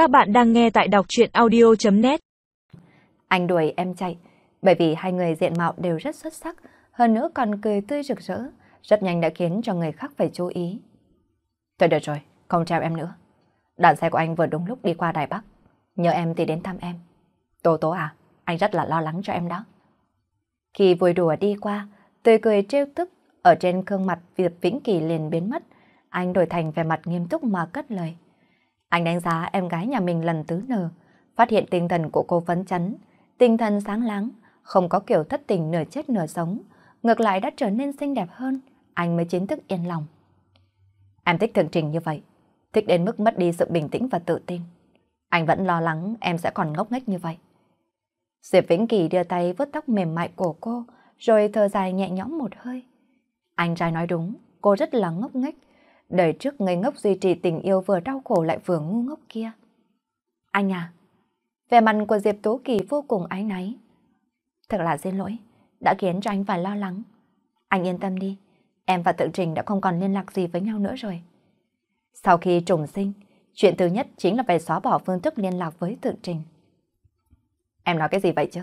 Các bạn đang nghe tại đọc chuyện audio.net Anh đuổi em chạy, bởi vì hai người diện mạo đều rất xuất sắc, hơn nữa còn cười tươi rực rỡ, rất nhanh đã khiến cho người khác phải chú ý. Thôi được rồi, không treo em nữa. Đoàn xe của anh vừa đúng lúc đi qua Đài Bắc, nhờ em thì đến thăm em. Tố tố à, anh rất là lo lắng cho em đó. Khi vui đùa đi qua, tươi cười trêu tức ở trên gương mặt Diệp Vĩnh Kỳ liền biến mất. Anh đổi thành vẻ mặt nghiêm túc mà cất lời. Anh đánh giá em gái nhà mình lần thứ nờ, phát hiện tinh thần của cô phấn chấn, tinh thần sáng láng, không có kiểu thất tình nửa chết nửa sống, ngược lại đã trở nên xinh đẹp hơn, anh mới chính thức yên lòng. Em thích thượng trình như vậy, thích đến mức mất đi sự bình tĩnh và tự tin. Anh vẫn lo lắng em sẽ còn ngốc nghếch như vậy. Diệp Vĩnh Kỳ đưa tay vuốt tóc mềm mại của cô, rồi thở dài nhẹ nhõm một hơi. Anh trai nói đúng, cô rất là ngốc nghếch. Đời trước ngây ngốc duy trì tình yêu vừa đau khổ lại vừa ngu ngốc kia. Anh à, vẻ mặt của Diệp Tố Kỳ vô cùng ái náy. Thật là xin lỗi, đã khiến cho anh phải lo lắng. Anh yên tâm đi, em và Tự Trình đã không còn liên lạc gì với nhau nữa rồi. Sau khi trùng sinh, chuyện thứ nhất chính là phải xóa bỏ phương thức liên lạc với Tự Trình. Em nói cái gì vậy chứ?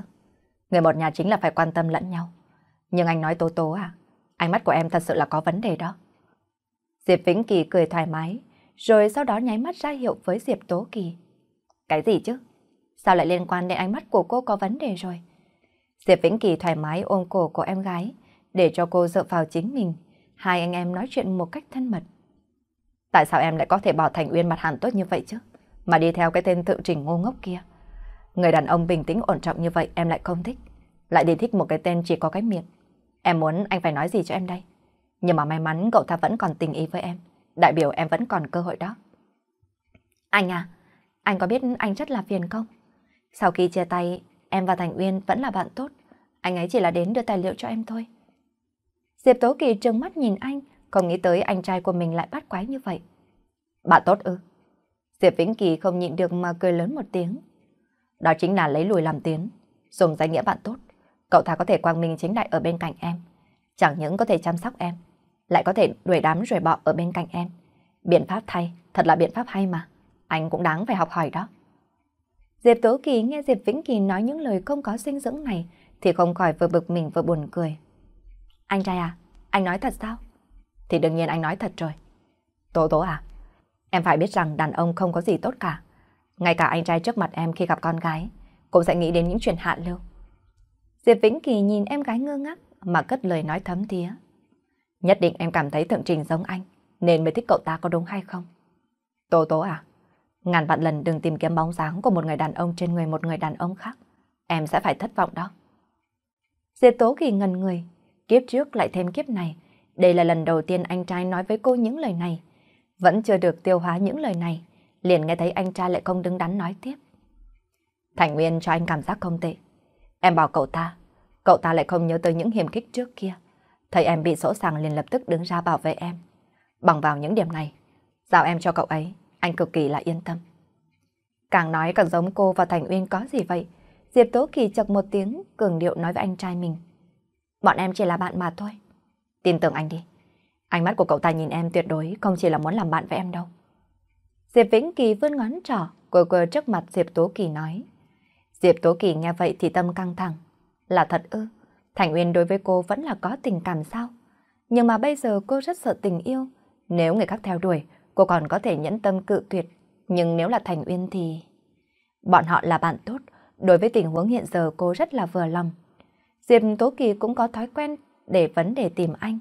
Người một nhà chính là phải quan tâm lẫn nhau. Nhưng anh nói tố tố à, ánh mắt của em thật sự là có vấn đề đó. Diệp Vĩnh Kỳ cười thoải mái, rồi sau đó nháy mắt ra hiệu với Diệp Tố Kỳ. Cái gì chứ? Sao lại liên quan đến ánh mắt của cô có vấn đề rồi? Diệp Vĩnh Kỳ thoải mái ôm cổ của em gái, để cho cô dựa vào chính mình. Hai anh em nói chuyện một cách thân mật. Tại sao em lại có thể bỏ Thành Uyên mặt hàn tốt như vậy chứ? Mà đi theo cái tên tự trình ngu ngốc kia. Người đàn ông bình tĩnh ổn trọng như vậy em lại không thích. Lại đi thích một cái tên chỉ có cái miệng. Em muốn anh phải nói gì cho em đây? Nhưng mà may mắn cậu ta vẫn còn tình ý với em. Đại biểu em vẫn còn cơ hội đó. Anh à, anh có biết anh rất là phiền không? Sau khi chia tay, em và Thành Uyên vẫn là bạn tốt. Anh ấy chỉ là đến đưa tài liệu cho em thôi. Diệp Tố Kỳ trừng mắt nhìn anh, không nghĩ tới anh trai của mình lại bắt quái như vậy. Bạn tốt ư? Diệp Vĩnh Kỳ không nhịn được mà cười lớn một tiếng. Đó chính là lấy lùi làm tiến, dùng danh nghĩa bạn tốt. Cậu ta có thể quang minh chính đại ở bên cạnh em. Chẳng những có thể chăm sóc em, lại có thể đuổi đám rồi bọ ở bên cạnh em. Biện pháp thay, thật là biện pháp hay mà. Anh cũng đáng phải học hỏi đó. Diệp Tố Kỳ nghe Diệp Vĩnh Kỳ nói những lời không có sinh dưỡng này thì không khỏi vừa bực mình vừa buồn cười. Anh trai à, anh nói thật sao? Thì đương nhiên anh nói thật rồi. Tố Tố à, em phải biết rằng đàn ông không có gì tốt cả. Ngay cả anh trai trước mặt em khi gặp con gái cũng sẽ nghĩ đến những chuyện hạ lưu. Diệp Vĩnh Kỳ nhìn em gái ngơ ngác mà cất lời nói thấm thía. Nhất định em cảm thấy thượng trình giống anh, nên mới thích cậu ta có đúng hay không? Tố tố à, ngàn vạn lần đừng tìm kiếm bóng dáng của một người đàn ông trên người một người đàn ông khác. Em sẽ phải thất vọng đó. Diệp tố kỳ ngần người, kiếp trước lại thêm kiếp này. Đây là lần đầu tiên anh trai nói với cô những lời này. Vẫn chưa được tiêu hóa những lời này, liền nghe thấy anh trai lại không đứng đắn nói tiếp. Thành Nguyên cho anh cảm giác không tệ. Em bảo cậu ta, cậu ta lại không nhớ tới những hiểm khích trước kia. Thấy em bị sỗ sàng liền lập tức đứng ra bảo vệ em. Bằng vào những điểm này, giao em cho cậu ấy, anh cực kỳ là yên tâm. Càng nói càng giống cô và Thành Uyên có gì vậy? Diệp Tố Kỳ chật một tiếng, cường điệu nói với anh trai mình. Bọn em chỉ là bạn mà thôi. Tin tưởng anh đi. Ánh mắt của cậu ta nhìn em tuyệt đối không chỉ là muốn làm bạn với em đâu. Diệp Vĩnh Kỳ vươn ngón trỏ, cười cười trước mặt Diệp Tố Kỳ nói. Diệp Tố Kỳ nghe vậy thì tâm căng thẳng. Là thật ư? Thành Uyên đối với cô vẫn là có tình cảm sao? Nhưng mà bây giờ cô rất sợ tình yêu. Nếu người khác theo đuổi, cô còn có thể nhẫn tâm cự tuyệt. Nhưng nếu là Thành Uyên thì... Bọn họ là bạn tốt. Đối với tình huống hiện giờ cô rất là vừa lòng. Diệp Tố Kỳ cũng có thói quen để vấn đề tìm anh.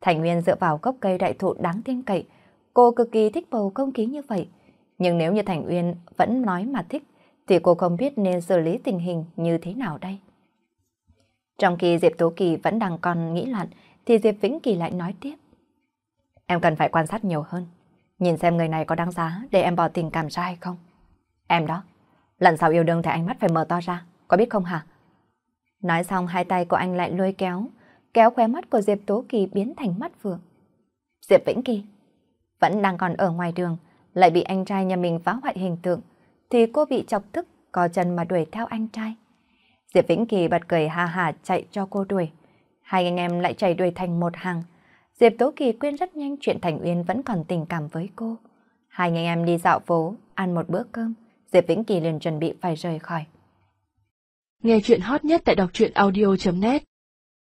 Thành Nguyên dựa vào gốc cây đại thụ đáng tin cậy. Cô cực kỳ thích bầu không khí như vậy. Nhưng nếu như Thành Uyên vẫn nói mà thích, thì cô không biết nên xử lý tình hình như thế nào đây. Trong khi Diệp Tố Kỳ vẫn đang còn nghĩ loạn, thì Diệp Vĩnh Kỳ lại nói tiếp. Em cần phải quan sát nhiều hơn, nhìn xem người này có đáng giá để em bỏ tình cảm ra hay không. Em đó, lần sau yêu đương thì ánh mắt phải mở to ra, có biết không hả? Nói xong hai tay của anh lại lôi kéo, kéo khóe mắt của Diệp Tố Kỳ biến thành mắt vượng. Diệp Vĩnh Kỳ vẫn đang còn ở ngoài đường, lại bị anh trai nhà mình phá hoại hình tượng, thì cô bị chọc tức, có chân mà đuổi theo anh trai. Diệp Vĩnh Kỳ bật cười ha hà chạy cho cô đuổi. Hai anh em lại chạy đuổi thành một hàng. Diệp Tố Kỳ quên rất nhanh chuyện Thành Uyên vẫn còn tình cảm với cô. Hai anh em đi dạo phố, ăn một bữa cơm, Diệp Vĩnh Kỳ liền chuẩn bị phải rời khỏi. Nghe chuyện hot nhất tại đọc truyện audio.net